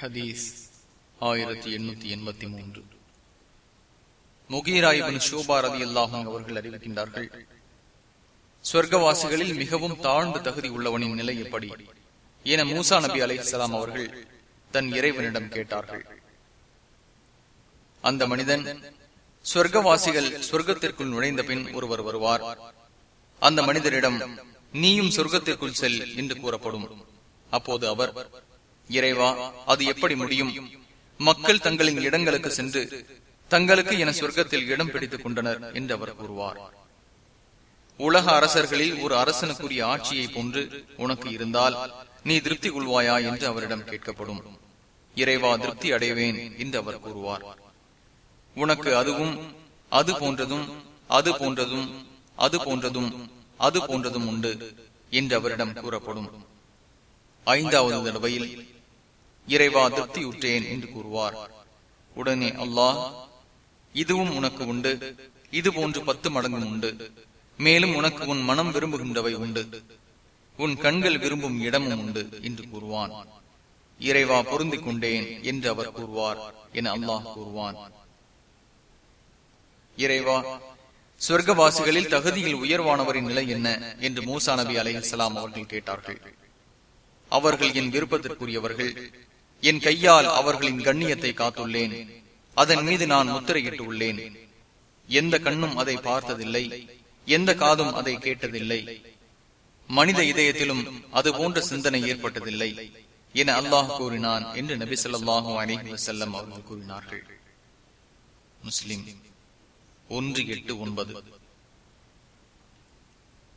ஹதீஸ் ஆயிரத்தி எண்ணூத்தி எண்பத்தி மூன்று. முகீராயிபின் ஷோபா ரதி அல்லாஹும் அவர்கள் அறிவிக்கின்றார்கள் சொர்க்கவாசிகளில் மிகவும் தாழ்ந்த தகுதி உள்ளவனின் நிலை எப்படி? என மூசா நபி அலை அவர்கள் தன் இறைவனிடம் கேட்டார்கள். அந்த மனிதன் சொர்க்கவாசிகள் சொர்க்கத்திற்குள் நுழைந்த பின் ஒருவர் வருவார். அந்த மனிதரிடம் நீயும் சொர்க்கத்திற்குள் செல் என்று கூறப்படும். அப்போது அவர் இறைவா அது எப்படி முடியும்? மக்கள் தங்களின் இடங்களுக்கு சென்று தங்களுக்கு என சொர்க்கத்தில் இடம் பிடித்துக் கொண்டனர் என்று அவர் கூறுவார். உலக அரசர்களில் ஒரு அரசனுக்குரிய ஆட்சியை போன்று உனக்கு இருந்தால் நீ திருப்தி கொள்வாயா என்று அவரிடம் கேட்கப்படும். இறைவா திருப்தி அடைவேன் என்று அவர் கூறுவார். உனக்கு அதுவும் அது போன்றதும் அது போன்றதும் அது போன்றதும் அது போன்றதும் உண்டு என்று அவரிடம் கூறப்படும். ஐந்தாவது தடவையில் இறைவா திருப்தியுற்றேன் என்று கூறுவார். உடனே அல்லாஹ் இதுவும் உனக்கு உண்டு இது போன்று பத்து மடங்கும் உண்டு. மேலும் உனக்கு உன் மனம் விரும்புகின்றவை உண்டு. உன் கண்கள் விரும்பும் இடமும் உண்டு என்று கூறுவான். இறைவா பொருந்திக் கொண்டேன் என்று அவர் கூறுவார் என அல்லாஹ் கூறுவான். இறைவா சொர்க்கவாசிகளில் தகுதியில் உயர்வானவரின் நிலை என்ன என்று மூசா நபி அலை அவர்கள் கேட்டார்கள். அவர்கள் என் விருப்பத்திற்குரியவர்கள். என் கையால் அவர்களின் கண்ணியத்தை காத்துள்ளேன். அதன் மீது நான் முத்திரையிட்டு உள்ளேன் எந்த கண்ணும் அதை பார்த்ததில்லை. எந்த காதும் அதை கேட்டதில்லை. மனித இதயத்திலும் அது போன்ற சிந்தனை ஏற்பட்டதில்லை என அல்லாஹ் கூறினான் என்று நபி சொல்லாஹு அலிஹி வசல்லம் அவர்கள் கூறினார்கள். முஸ்லிம் ஒன்று எட்டு ஒன்பது.